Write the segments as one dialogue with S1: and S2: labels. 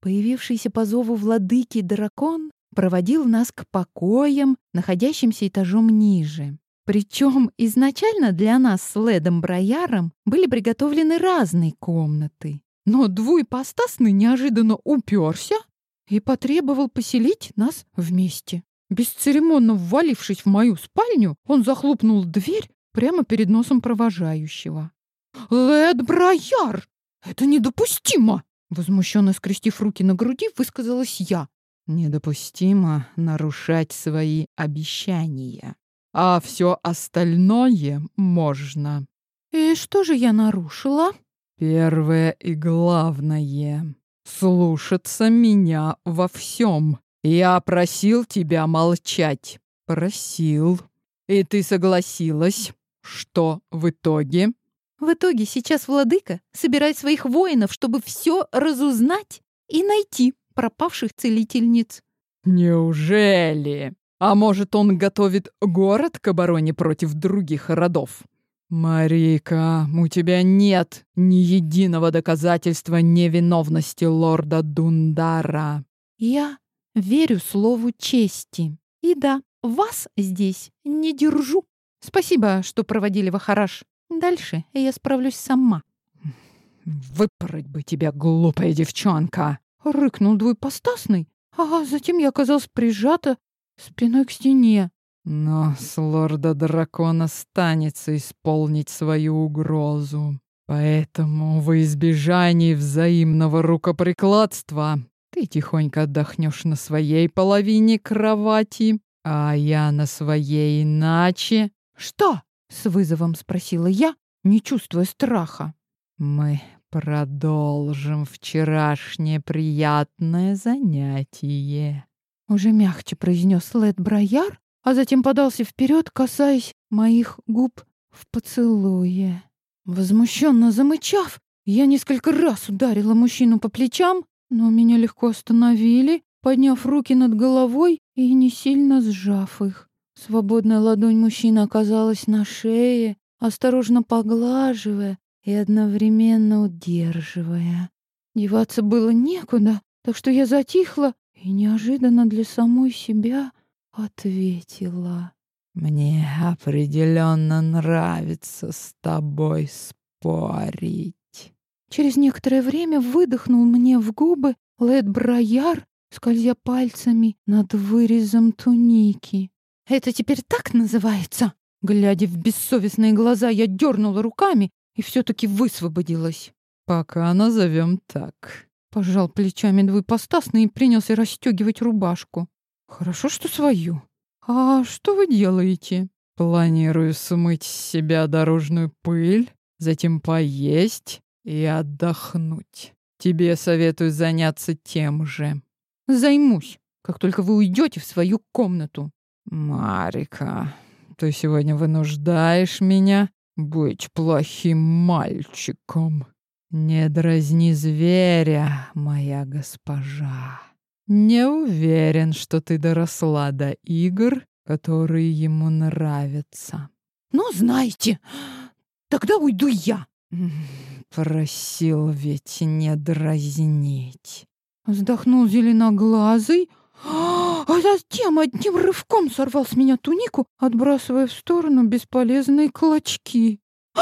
S1: Появившийся по зову владыки дракон проводил нас к покоям, находящимся этажом ниже. Причем изначально для нас с Ледом Брояром были приготовлены разные комнаты. Но двуепостасный неожиданно уперся и потребовал поселить нас вместе. Бесцеремонно ввалившись в мою спальню, он захлопнул дверь прямо перед носом провожающего. «Лед Брояр! Это недопустимо!» Возмущенно скрестив руки на груди, высказалась я.
S2: Недопустимо нарушать свои обещания. А все остальное можно.
S1: И что же я нарушила?
S2: Первое и главное — слушаться меня во всем. Я просил тебя молчать. Просил. И ты согласилась. Что в итоге?
S1: В итоге сейчас владыка собирает своих воинов, чтобы все разузнать и найти пропавших целительниц.
S2: Неужели? А может, он готовит город к обороне против других родов? Марика, у тебя нет ни единого доказательства невиновности лорда Дундара.
S1: Я верю слову чести. И да, вас здесь не держу. Спасибо, что проводили в Ахараш. Дальше я справлюсь сама.
S2: Выпороть бы тебя, глупая девчонка!
S1: Рыкнул двуепостасный, а затем я оказалась прижата спиной к стене.
S2: Но с лорда дракона станется исполнить свою угрозу. Поэтому во избежании взаимного рукоприкладства ты тихонько отдохнешь на своей половине кровати, а я на своей иначе.
S1: Что? С вызовом спросила я, не чувствуя страха.
S2: Мы продолжим вчерашнее приятное занятие.
S1: Уже мягче произнес Лед Брояр, а затем подался вперед, касаясь моих губ в поцелуе. Возмущенно замычав, я несколько раз ударила мужчину по плечам, но меня легко остановили, подняв руки над головой и не сильно сжав их. Свободная ладонь мужчины оказалась на шее, осторожно поглаживая и одновременно удерживая. Деваться было некуда, так что я затихла и неожиданно для самой себя ответила.
S2: «Мне определенно нравится с тобой спорить».
S1: Через некоторое время выдохнул мне в губы Лед Брояр, скользя пальцами над вырезом туники. Это теперь так называется? Глядя в бессовестные глаза, я дернула руками и все-таки высвободилась.
S2: Пока назовем так.
S1: Пожал плечами двупостасный и принялся расстегивать рубашку. Хорошо, что свою. А что вы делаете?
S2: Планирую смыть с себя дорожную пыль, затем поесть и отдохнуть. Тебе советую заняться тем же.
S1: Займусь, как только вы уйдете в свою комнату.
S2: «Марика, ты сегодня вынуждаешь меня быть плохим мальчиком. Не дразни зверя, моя госпожа. Не уверен, что ты доросла до игр, которые ему нравятся».
S1: «Ну, знаете, тогда уйду я».
S2: «Просил ведь не дразнить».
S1: Вздохнул зеленоглазый, а затем одним рывком сорвал с меня тунику, отбрасывая в сторону бесполезные клочки.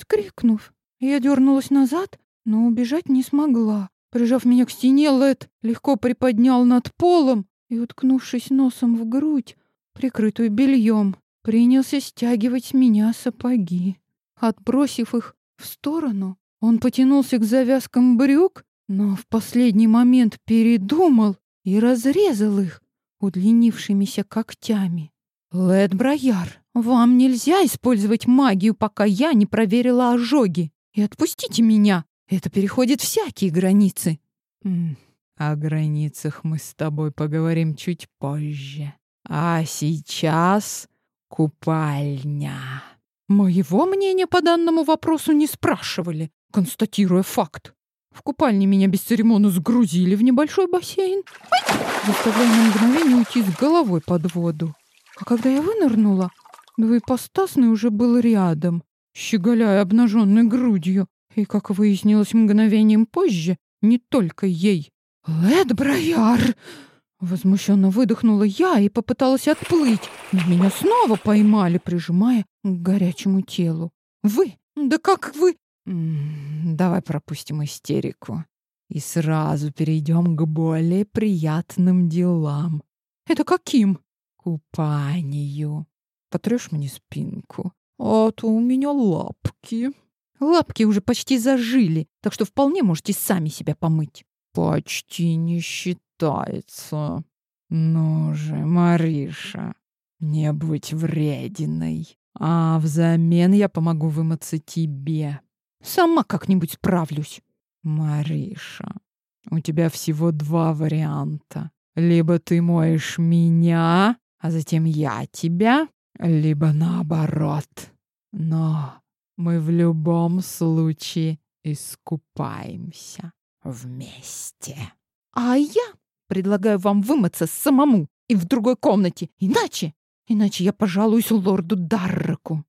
S1: Скрикнув, я дернулась назад, но убежать не смогла. Прижав меня к стене, Лед легко приподнял над полом и, уткнувшись носом в грудь, прикрытую бельем, принялся стягивать с меня сапоги. Отбросив их в сторону, он потянулся к завязкам брюк, но в последний момент передумал и разрезал их удлинившимися когтями. «Лед Брояр, вам нельзя использовать магию, пока я не проверила ожоги. И отпустите меня, это переходит всякие границы».
S2: «О границах мы с тобой поговорим чуть позже. А сейчас купальня».
S1: Моего мнения по данному вопросу не спрашивали, констатируя факт. В купальне меня бесцеремонно сгрузили в небольшой бассейн, заставляя на мгновение уйти с головой под воду. А когда я вынырнула, двоепостасный уже был рядом, щеголяя обнаженной грудью, и, как выяснилось мгновением позже, не только ей. Лед Брояр! Возмущенно выдохнула я и попыталась отплыть, но меня снова поймали, прижимая к горячему телу. Вы? Да как вы? Давай пропустим истерику и сразу перейдем к более приятным делам. Это каким? Купанию. Потрешь мне спинку, а то у меня лапки. Лапки уже почти зажили, так что вполне можете сами себя помыть. Почти не считается. Ну же, Мариша, не будь врединой. А взамен я помогу вымыться тебе. Сама как-нибудь справлюсь. Мариша, у тебя всего два варианта. Либо ты моешь меня, а затем я тебя, либо наоборот. Но мы в любом случае искупаемся вместе. А я предлагаю вам вымыться самому и в другой комнате. Иначе, иначе я пожалуюсь лорду Дарраку.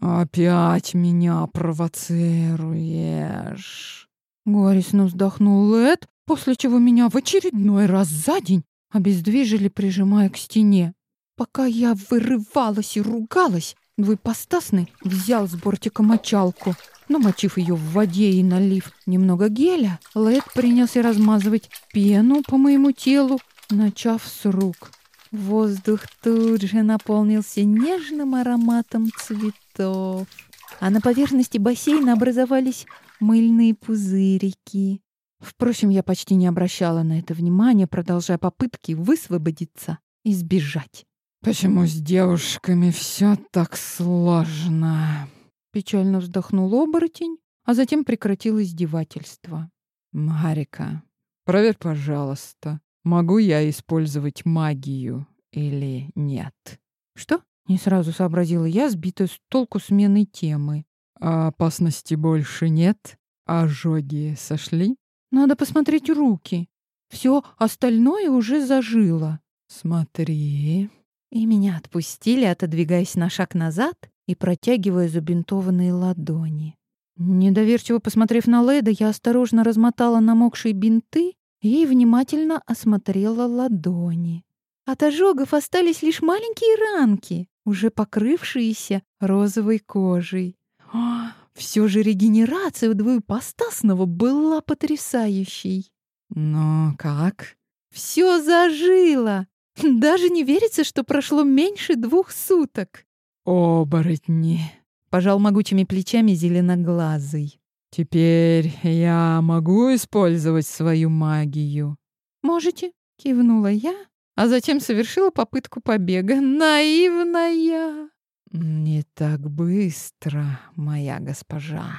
S1: «Опять меня провоцируешь!» Горестно вздохнул Лед, после чего меня в очередной раз за день обездвижили, прижимая к стене. Пока я вырывалась и ругалась, двупостасный взял с бортика мочалку. Намочив ее в воде и налив немного геля, Лед принялся размазывать пену по моему телу, начав с рук. Воздух тут же наполнился нежным ароматом цветов, а на поверхности бассейна образовались мыльные пузырики. Впрочем, я почти не обращала на это внимания, продолжая попытки высвободиться и сбежать. «Почему с девушками все так сложно?» Печально вздохнул оборотень, а затем прекратил издевательство. «Марика, проверь, пожалуйста, Могу я использовать магию или нет? Что? Не сразу сообразила я, сбитая с толку смены темы. А опасности больше нет? Ожоги сошли? Надо посмотреть руки. Все остальное уже зажило. Смотри. И меня отпустили, отодвигаясь на шаг назад и протягивая забинтованные ладони. Недоверчиво посмотрев на Леда, я осторожно размотала намокшие бинты и внимательно осмотрела ладони. От ожогов остались лишь маленькие ранки, уже покрывшиеся розовой кожей. Все же регенерация у двоепостасного была потрясающей. Но как? Все зажило! Даже не верится, что прошло меньше двух суток. «Оборотни!» — пожал могучими плечами зеленоглазый. «Теперь я могу использовать свою магию?» «Можете», — кивнула я, а затем совершила попытку побега. Наивная! «Не так быстро, моя госпожа.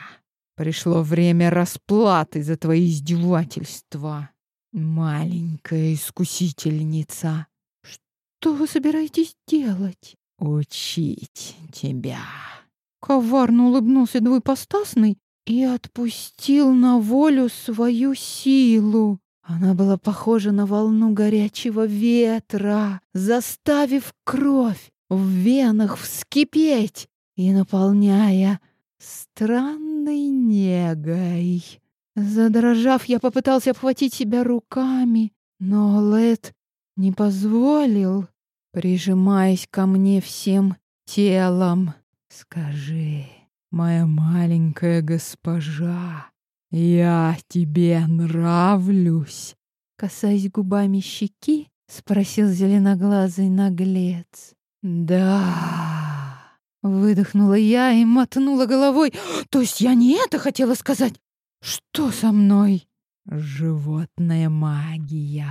S1: Пришло время расплаты за твои издевательства, маленькая искусительница». «Что вы собираетесь делать?» «Учить тебя». Коварно улыбнулся двупостасный, и отпустил на волю свою силу. Она была похожа на волну горячего ветра, заставив кровь в венах вскипеть и наполняя странной негой. Задрожав, я попытался обхватить себя руками, но Лед не позволил, прижимаясь ко мне всем телом. «Скажи, моя маленькая госпожа, я тебе нравлюсь. Касаясь губами щеки, спросил зеленоглазый наглец. Да. Выдохнула я и мотнула головой. То есть я не это хотела сказать? Что со мной? Животная магия,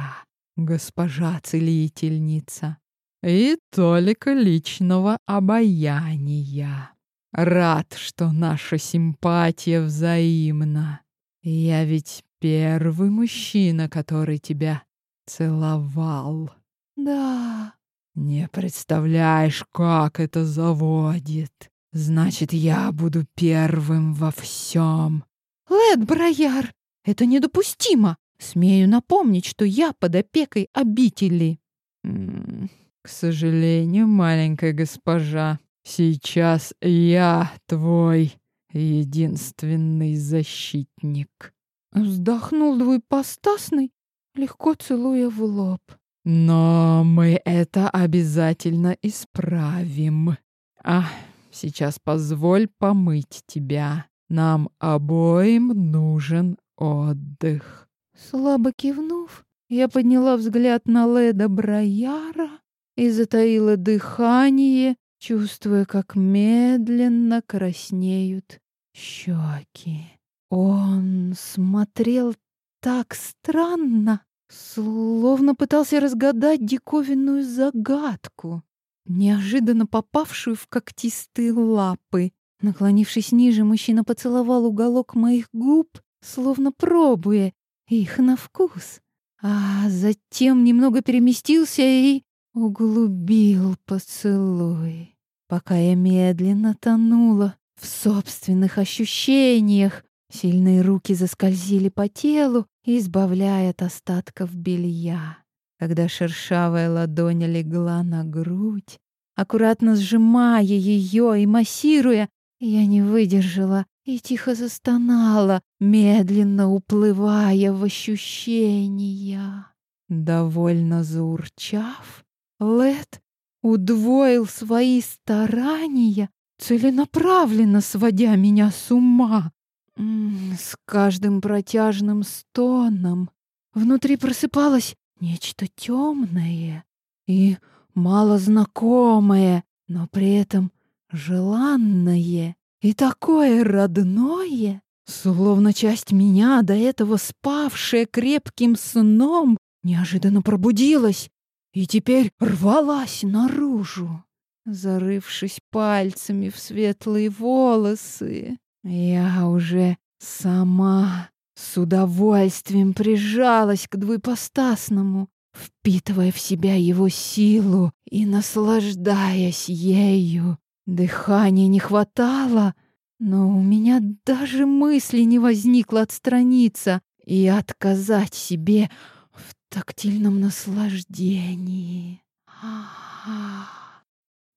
S1: госпожа целительница. И толика личного обаяния. Рад, что наша симпатия взаимна. Я ведь первый мужчина, который тебя целовал. Да. Не представляешь, как это заводит. Значит, я буду первым во всем. Лед Брояр, это недопустимо. Смею напомнить, что я под опекой обители. М -м, к сожалению, маленькая госпожа, Сейчас я твой единственный защитник. Вздохнул двуепостасный, легко целуя в лоб.
S2: Но мы это обязательно исправим. А сейчас позволь помыть тебя. Нам обоим нужен отдых.
S1: Слабо кивнув, я подняла взгляд на Леда Брояра и затаила дыхание, чувствуя, как медленно краснеют щеки. Он смотрел так странно, словно пытался разгадать диковинную загадку, неожиданно попавшую в когтистые лапы. Наклонившись ниже, мужчина поцеловал уголок моих губ, словно пробуя их на вкус, а затем немного переместился и углубил поцелуй, пока я медленно тонула в собственных ощущениях. Сильные руки заскользили по телу, избавляя от остатков белья. Когда шершавая ладонь легла на грудь, аккуратно сжимая ее и массируя, я не выдержала и тихо застонала, медленно уплывая в ощущения. Довольно заурчав, Лед удвоил свои старания, целенаправленно сводя меня с ума. С каждым протяжным стоном внутри просыпалось нечто темное и малознакомое, но при этом желанное и такое родное, словно часть меня, до этого спавшая крепким сном, неожиданно пробудилась и теперь рвалась наружу. Зарывшись пальцами в светлые волосы, я уже сама с удовольствием прижалась к двупостасному, впитывая в себя его силу и наслаждаясь ею. Дыхания не хватало, но у меня даже мысли не возникло отстраниться и отказать себе тактильном наслаждении.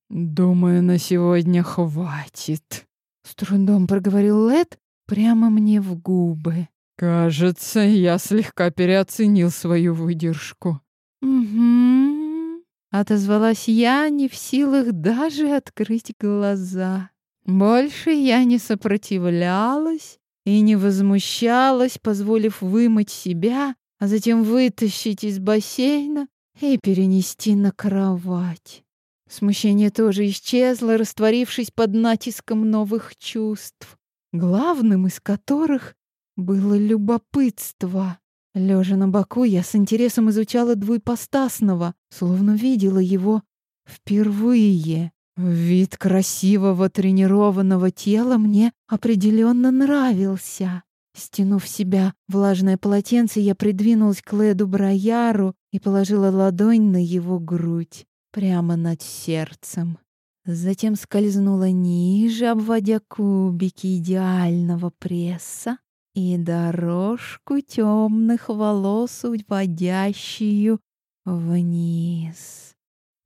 S2: «Думаю, на сегодня хватит», —
S1: с трудом проговорил Лед прямо мне в губы.
S2: «Кажется, я слегка переоценил свою выдержку».
S1: «Угу», — отозвалась я, не в силах даже открыть глаза. Больше я не сопротивлялась и не возмущалась, позволив вымыть себя а затем вытащить из бассейна и перенести на кровать. Смущение тоже исчезло, растворившись под натиском новых чувств, главным из которых было любопытство. Лежа на боку, я с интересом изучала двуепостасного, словно видела его впервые. Вид красивого тренированного тела мне определенно нравился. Стянув себя влажное полотенце, я придвинулась к Леду Брояру и положила ладонь на его грудь, прямо над сердцем. Затем скользнула ниже, обводя кубики идеального пресса и дорожку темных волос, уводящую вниз.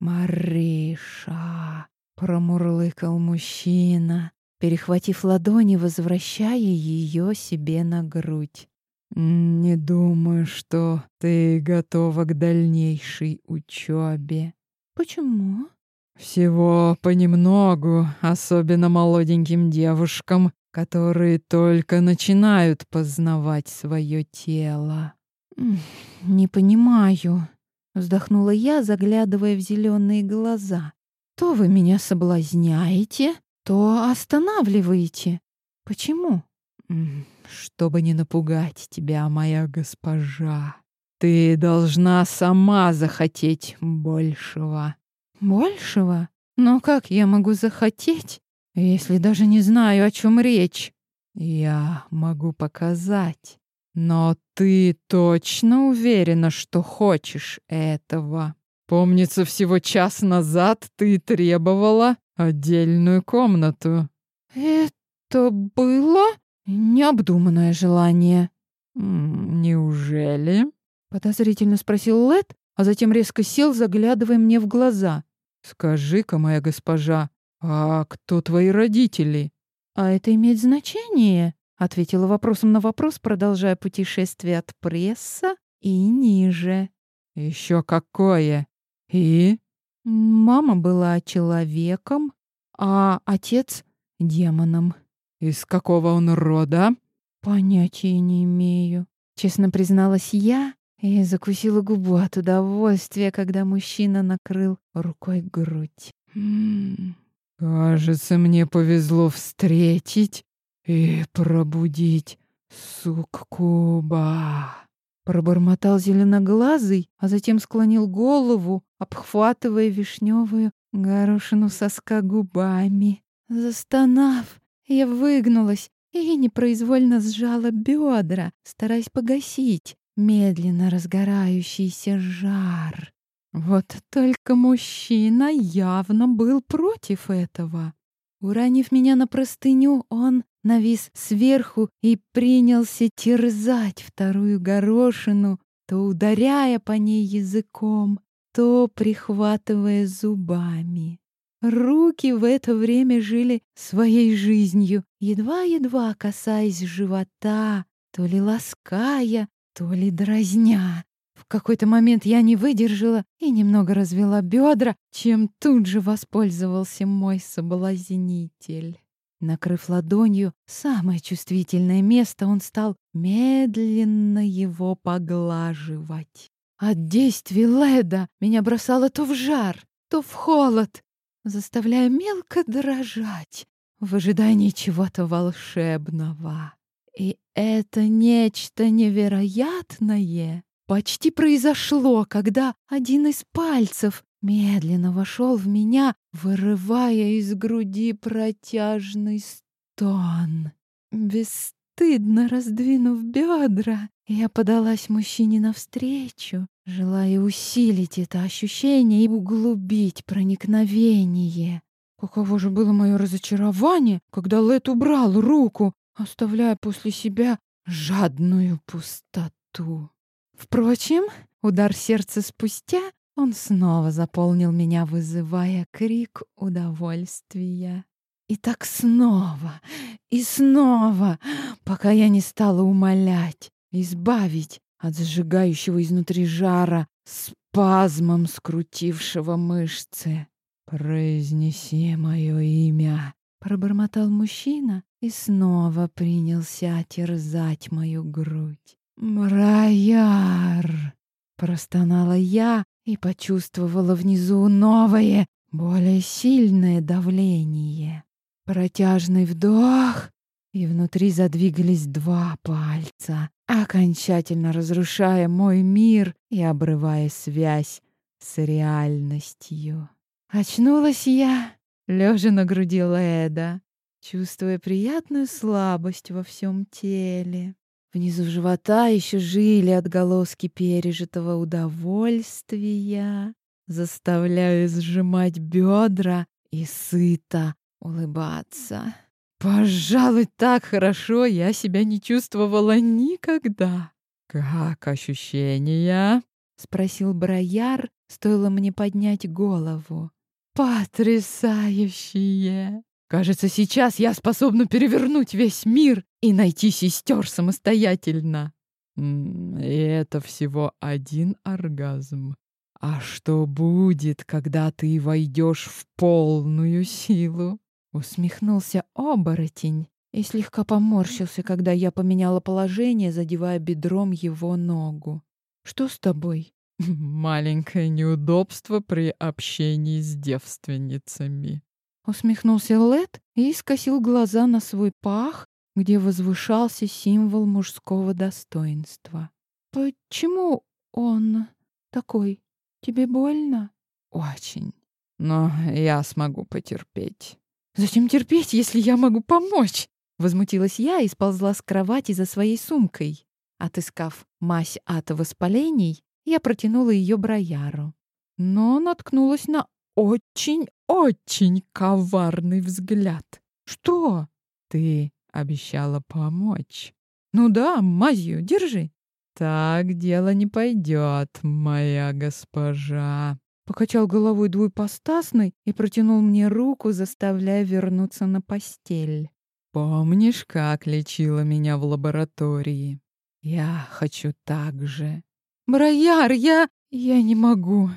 S1: «Мариша!» — промурлыкал мужчина, перехватив ладони, возвращая ее себе на грудь.
S2: «Не думаю, что ты готова к дальнейшей учебе».
S1: «Почему?»
S2: «Всего понемногу, особенно молоденьким девушкам, которые только начинают познавать свое тело».
S1: «Не понимаю», — вздохнула я, заглядывая в зеленые глаза. «То вы меня соблазняете, то останавливаете. Почему?
S2: Чтобы не напугать тебя, моя госпожа. Ты должна сама захотеть большего.
S1: Большего? Но как я могу захотеть, если даже не знаю, о чем речь?
S2: Я могу показать. Но ты точно уверена, что хочешь этого? Помнится, всего час назад ты требовала отдельную комнату.
S1: Это было необдуманное желание.
S2: Неужели?
S1: Подозрительно спросил Лед, а затем резко сел, заглядывая мне в глаза.
S2: Скажи-ка, моя госпожа, а кто твои родители?
S1: А это имеет значение? Ответила вопросом на вопрос, продолжая путешествие от пресса и ниже.
S2: Еще какое? И?
S1: Мама была человеком, а отец — демоном.
S2: Из какого он рода?
S1: Понятия не имею. Честно призналась я и закусила губу от удовольствия, когда мужчина накрыл рукой грудь.
S2: Кажется, мне повезло встретить и пробудить суккуба.
S1: Пробормотал зеленоглазый, а затем склонил голову, обхватывая вишневую горошину соска губами. Застонав, я выгнулась и непроизвольно сжала бедра, стараясь погасить медленно разгорающийся жар. Вот только мужчина явно был против этого. Уранив меня на простыню, он навис сверху и принялся терзать вторую горошину, то ударяя по ней языком, то прихватывая зубами. Руки в это время жили своей жизнью, едва-едва касаясь живота, то ли лаская, то ли дразня. В какой-то момент я не выдержала и немного развела бедра, чем тут же воспользовался мой соблазнитель. Накрыв ладонью самое чувствительное место, он стал медленно его поглаживать. От действий Леда меня бросало то в жар, то в холод, заставляя мелко дрожать в ожидании чего-то волшебного. И это нечто невероятное почти произошло, когда один из пальцев медленно вошел в меня, вырывая из груди протяжный стон. Бесстыдно раздвинув бедра, я подалась мужчине навстречу, желая усилить это ощущение и углубить проникновение. Каково же было мое разочарование, когда Лет убрал руку, оставляя после себя жадную пустоту. Впрочем, удар сердца спустя он снова заполнил меня, вызывая крик удовольствия. И так снова, и снова, пока я не стала умолять, избавить от сжигающего изнутри жара, спазмом скрутившего мышцы. «Произнеси мое имя», — пробормотал мужчина и снова принялся терзать мою грудь. «Мраяр!» — простонала я и почувствовала внизу новое, более сильное давление. Протяжный вдох, и внутри задвигались два пальца, окончательно разрушая мой мир и обрывая связь с реальностью. Очнулась я, лежа на груди Леда, чувствуя приятную слабость во всем теле. Внизу живота еще жили отголоски пережитого удовольствия, заставляя сжимать бедра и сыто улыбаться. Пожалуй, так хорошо я себя не чувствовала никогда.
S2: «Как ощущения?»
S1: — спросил Брояр, стоило мне поднять голову. «Потрясающие!» Кажется, сейчас я способна перевернуть весь мир и найти сестер самостоятельно.
S2: И это всего один оргазм. А что будет, когда ты войдешь в полную силу?
S1: Усмехнулся оборотень и слегка поморщился, когда я поменяла положение, задевая бедром его ногу. «Что с тобой?»
S2: «Маленькое неудобство при общении с девственницами»,
S1: Усмехнулся Лед и скосил глаза на свой пах, где возвышался символ мужского достоинства. «Почему он такой? Тебе больно?»
S2: «Очень. Но я смогу потерпеть».
S1: «Зачем терпеть, если я могу помочь?» Возмутилась я и сползла с кровати за своей сумкой. Отыскав мазь от воспалений, я протянула ее Брояру. Но наткнулась на очень-очень коварный взгляд. «Что?»
S2: «Ты обещала помочь».
S1: «Ну да, мазью, держи».
S2: «Так дело не пойдет, моя госпожа».
S1: Покачал головой двуйпостасный и протянул мне руку, заставляя вернуться на постель.
S2: Помнишь, как лечила меня в лаборатории? Я хочу так же.
S1: Брояр, я... я не могу.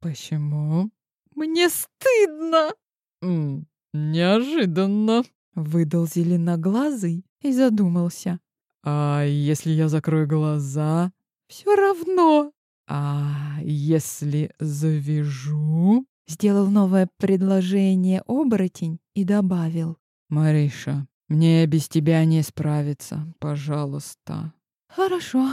S2: Почему?
S1: Мне стыдно.
S2: М, неожиданно.
S1: Выдал зеленоглазый и задумался.
S2: А если я закрою глаза?
S1: Все равно.
S2: А если завяжу?
S1: Сделал новое предложение оборотень и добавил.
S2: Мариша, мне без тебя не справиться, пожалуйста.
S1: Хорошо.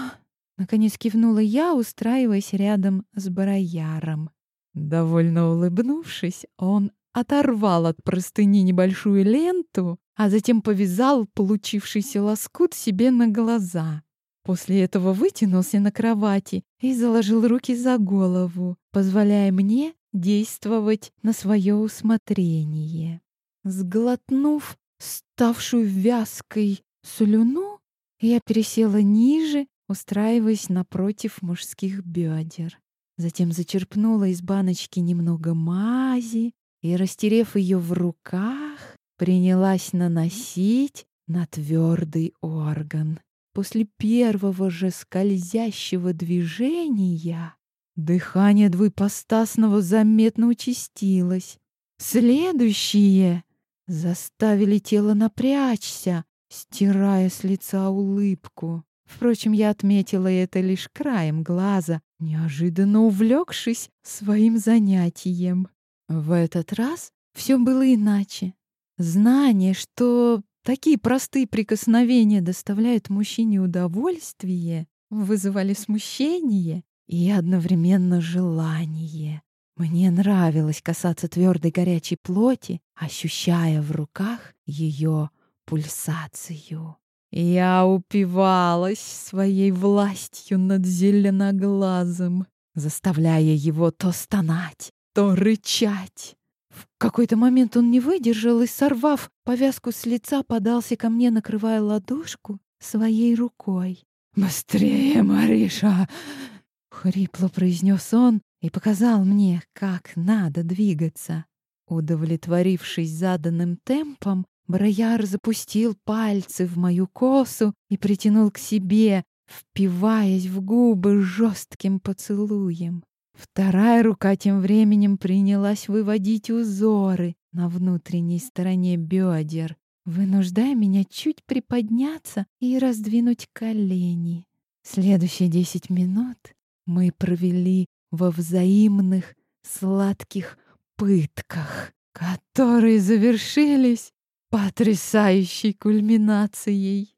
S1: Наконец кивнула я, устраиваясь рядом с Барояром. Довольно улыбнувшись, он оторвал от простыни небольшую ленту, а затем повязал получившийся лоскут себе на глаза. После этого вытянулся на кровати и заложил руки за голову, позволяя мне действовать на свое усмотрение. Сглотнув ставшую вязкой слюну, я пересела ниже, устраиваясь напротив мужских бедер. Затем зачерпнула из баночки немного мази и, растерев ее в руках, принялась наносить на твердый орган. После первого же скользящего движения дыхание двуепостасного заметно участилось. Следующие заставили тело напрячься, стирая с лица улыбку. Впрочем, я отметила это лишь краем глаза, неожиданно увлекшись своим занятием. В этот раз все было иначе. Знание, что такие простые прикосновения доставляют мужчине удовольствие, вызывали смущение и одновременно желание. Мне нравилось касаться твердой горячей плоти, ощущая в руках ее пульсацию. Я упивалась своей властью над зеленоглазым, заставляя его то стонать, то рычать. В какой-то момент он не выдержал и, сорвав повязку с лица, подался ко мне, накрывая ладошку своей рукой. «Быстрее, Мариша!» — хрипло произнес он и показал мне, как надо двигаться. Удовлетворившись заданным темпом, Брояр запустил пальцы в мою косу и притянул к себе, впиваясь в губы жестким поцелуем. Вторая рука тем временем принялась выводить узоры на внутренней стороне бедер, вынуждая меня чуть приподняться и раздвинуть колени. Следующие десять минут мы провели во взаимных сладких пытках, которые завершились потрясающей кульминацией.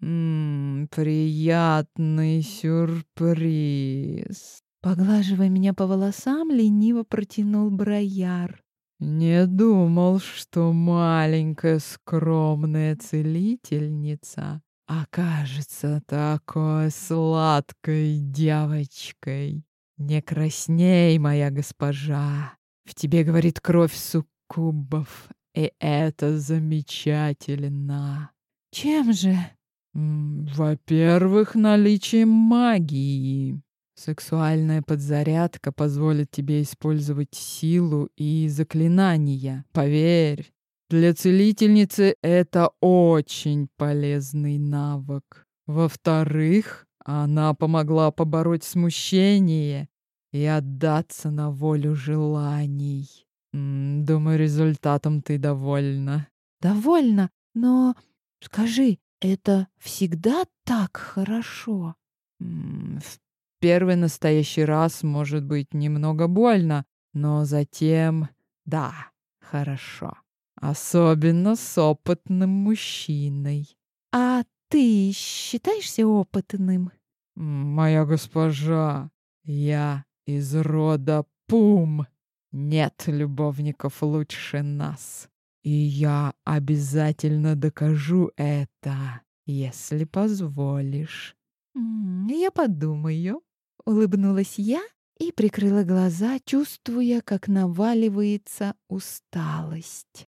S2: Ммм, приятный сюрприз.
S1: Поглаживая меня по волосам, лениво протянул Брояр.
S2: Не думал, что маленькая скромная целительница окажется такой сладкой девочкой. Не красней, моя госпожа. В тебе говорит кровь суккубов, и это замечательно.
S1: Чем же?
S2: Во-первых, наличием магии. Сексуальная подзарядка позволит тебе использовать силу и заклинания. Поверь, для целительницы это очень полезный навык. Во-вторых, она помогла побороть смущение и отдаться на волю желаний. Думаю, результатом ты довольна.
S1: Довольна, но скажи, это всегда так хорошо?
S2: В первый настоящий раз может быть немного больно, но затем, да, хорошо. Особенно с опытным мужчиной.
S1: А ты считаешься опытным?
S2: Моя госпожа, я из рода Пум. Нет любовников лучше нас. И я обязательно докажу это, если позволишь.
S1: Я подумаю. Улыбнулась я и прикрыла глаза, чувствуя, как наваливается усталость.